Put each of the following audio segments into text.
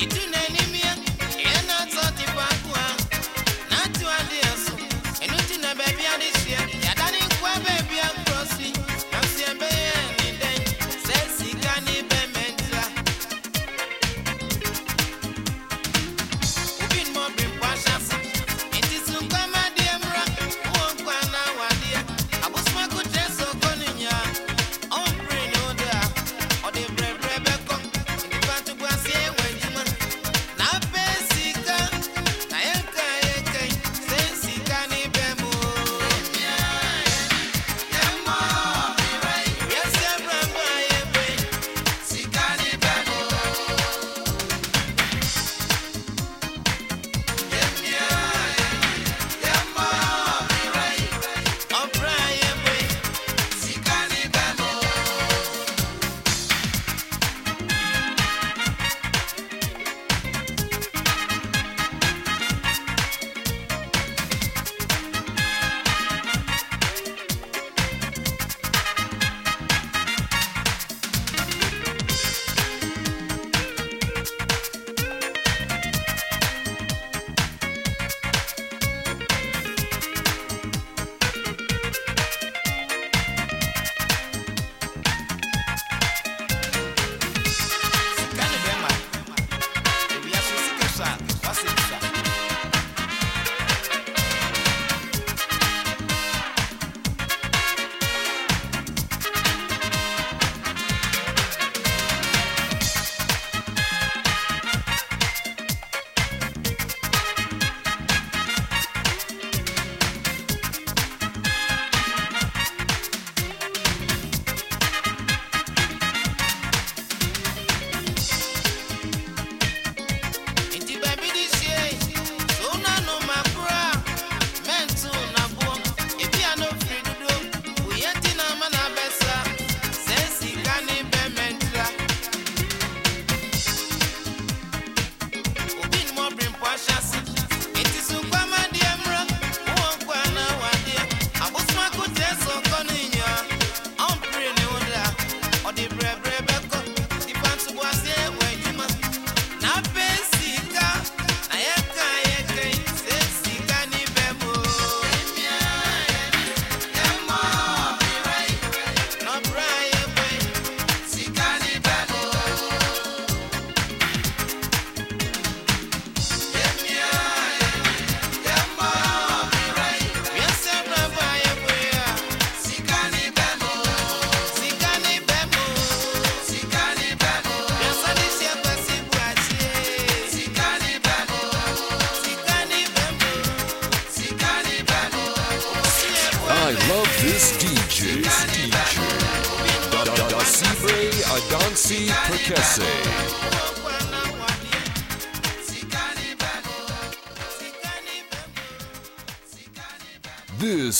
You do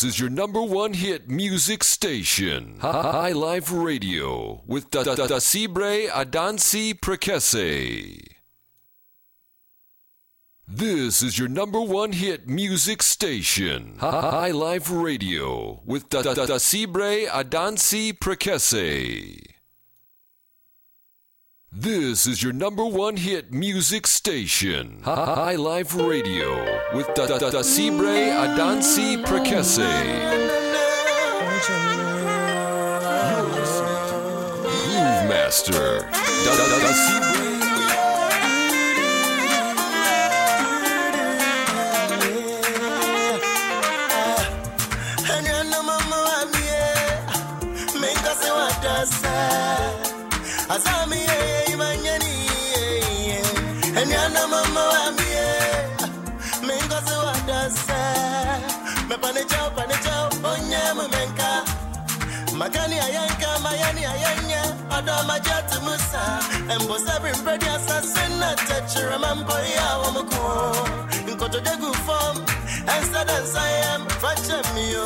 This is your number one hit music station. High Life Radio with Da Da Da Sibre Adansi Prekese. This is your number one hit music station. High Life Radio with Da Da Da Sibre Adansi Prekese. This is your number one hit music station. High Life Radio with Da Da Da Sibre Adansi Prekese. Groove Master. Da Da Da Sibre. Makani ayanka, mayani ayanya, adama jatu musa, embo sabri mbredi assassin na tetra mambo ya wamuko, nkoto degu form, ensa dansa yam, fache miyo,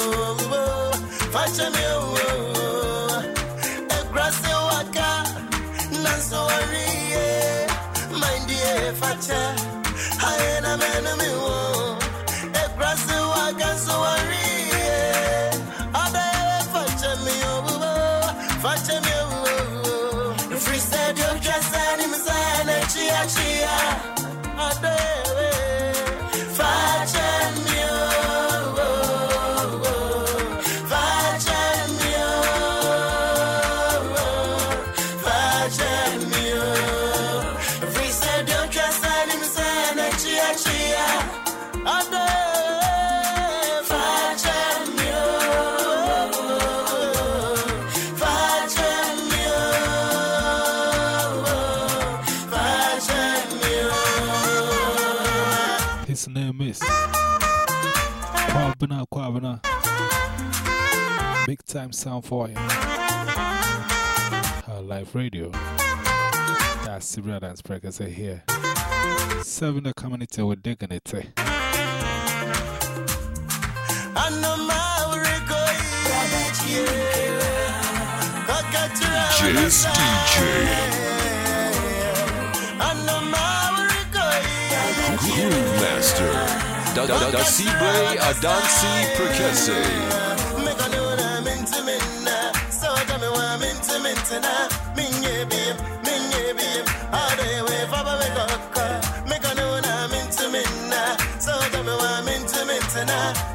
Kwabena Kwabena. Big time sound for you. Her live radio. That's Sibra Dance Breakers here. Serving the community with dignity. Jizz DJ. Groove Master. Da da da Adansi Prekese. Free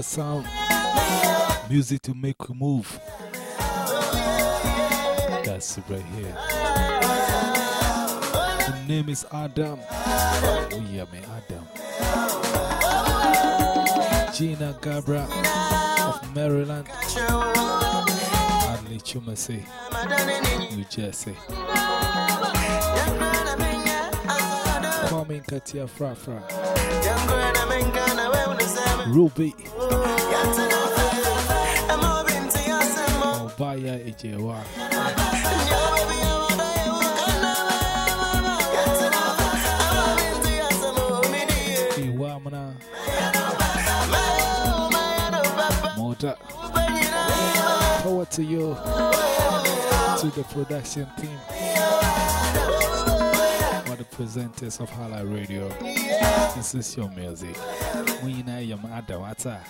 power sound, music to make you move. That's right here. The name is Adam. Oh, yeah, man, Adam. Gina Gabra of Maryland. Adley Chumase, New Jersey. Katia Fra Fra. Ruby. Obaya Ejewa. Iwamana. Moda. Power to you, to the production team, presenters of Hala Radio. This is your music. Know your mother, what's that?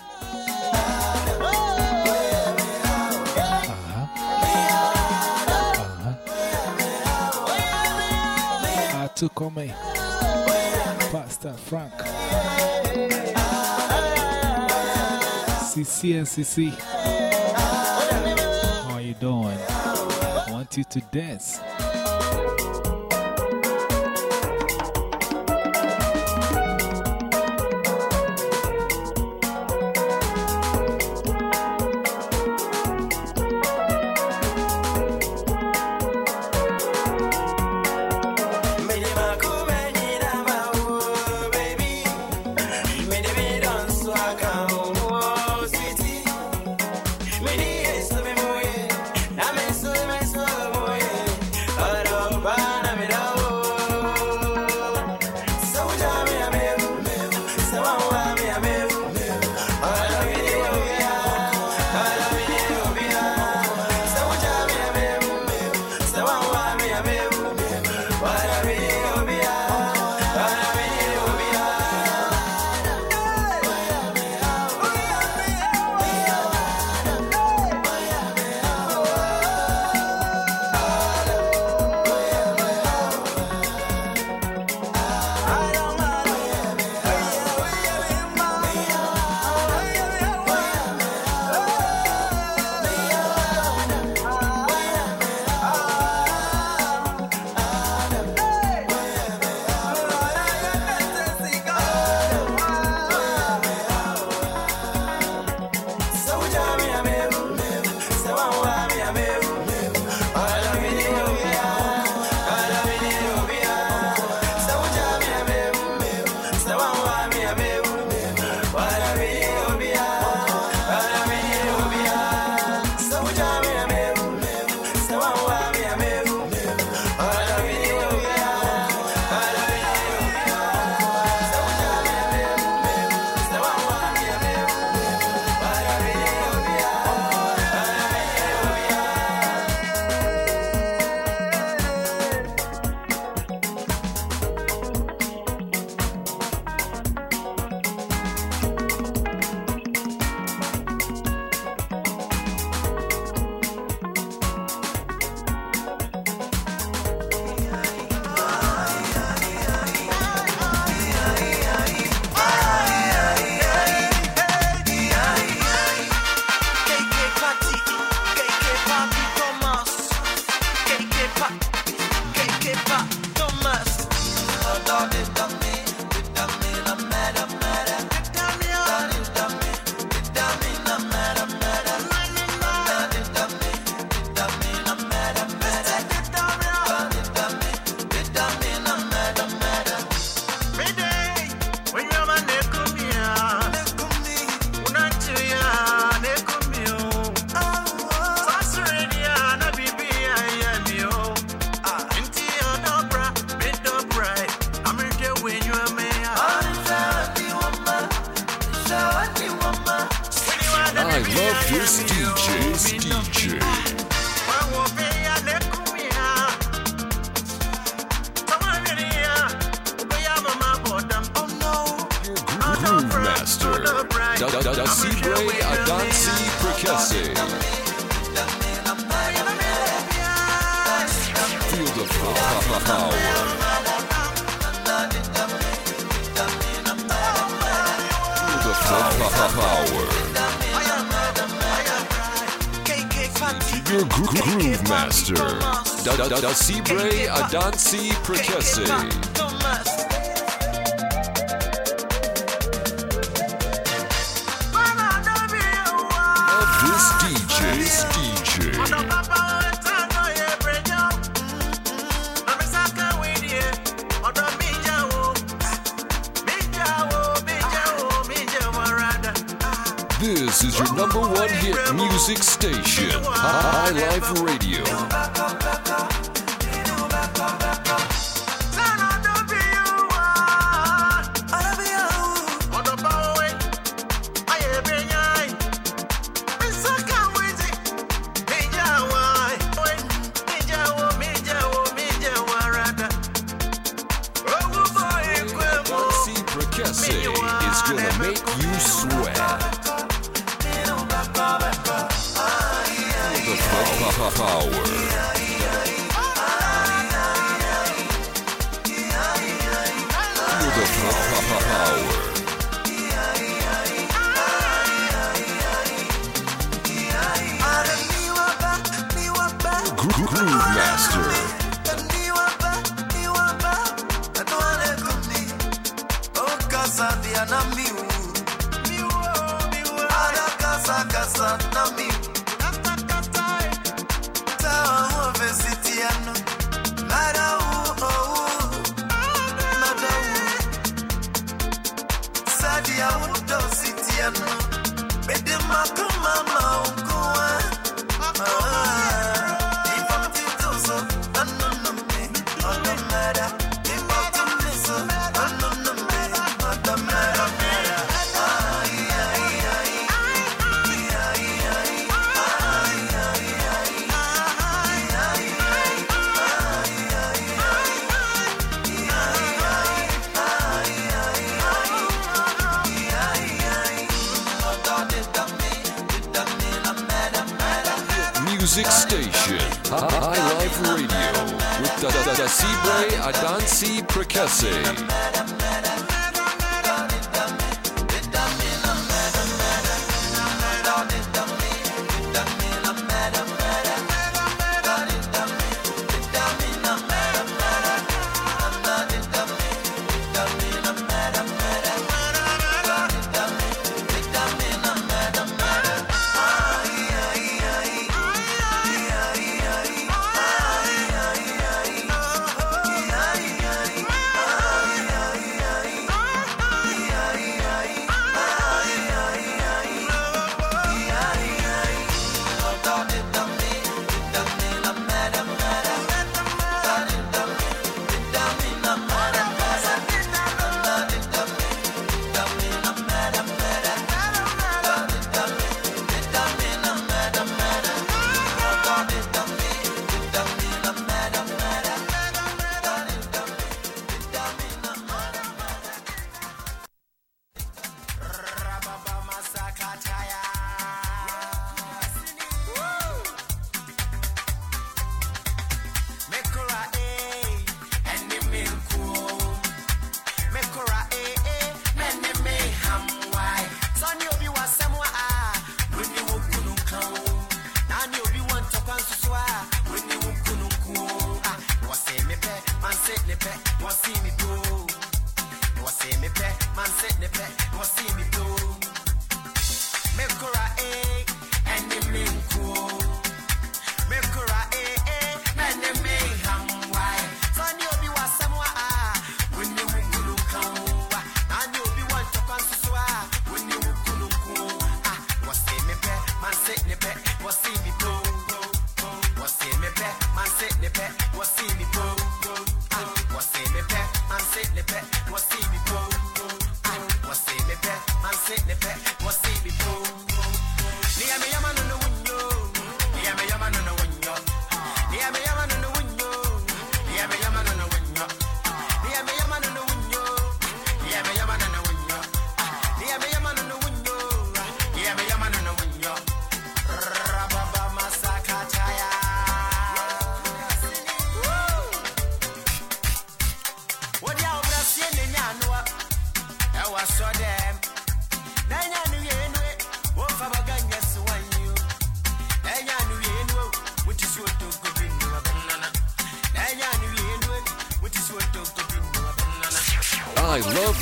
Uh-huh. Uh-huh. Atukome, Pastor Frank, CC and CC. How are you doing? I want you to dance. Da Sibre Adansi Prekese. Feel the power. The Power. Your gro- groove master. Da da da Sibre Prekese. This is your number one hit music station, High Life Radio. The pa- pa- power. Gro- Groove Master. Music the, the, the Sibre Adansi.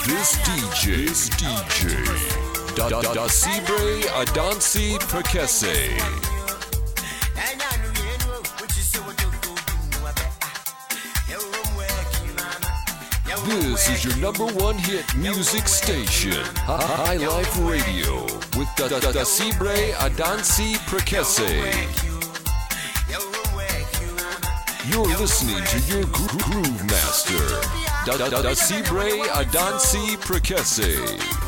This DJ. This DJ. Da da da Sibre Adansi Prekese. This is your number one hit music station, High Life Radio, with Da Da Da Sibre Adansi Prekese. You're listening to your gro- groove master, da Da Da Da Sibre Adansi Prekese.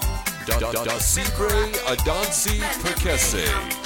Da da da Sibre Adansi Prekese.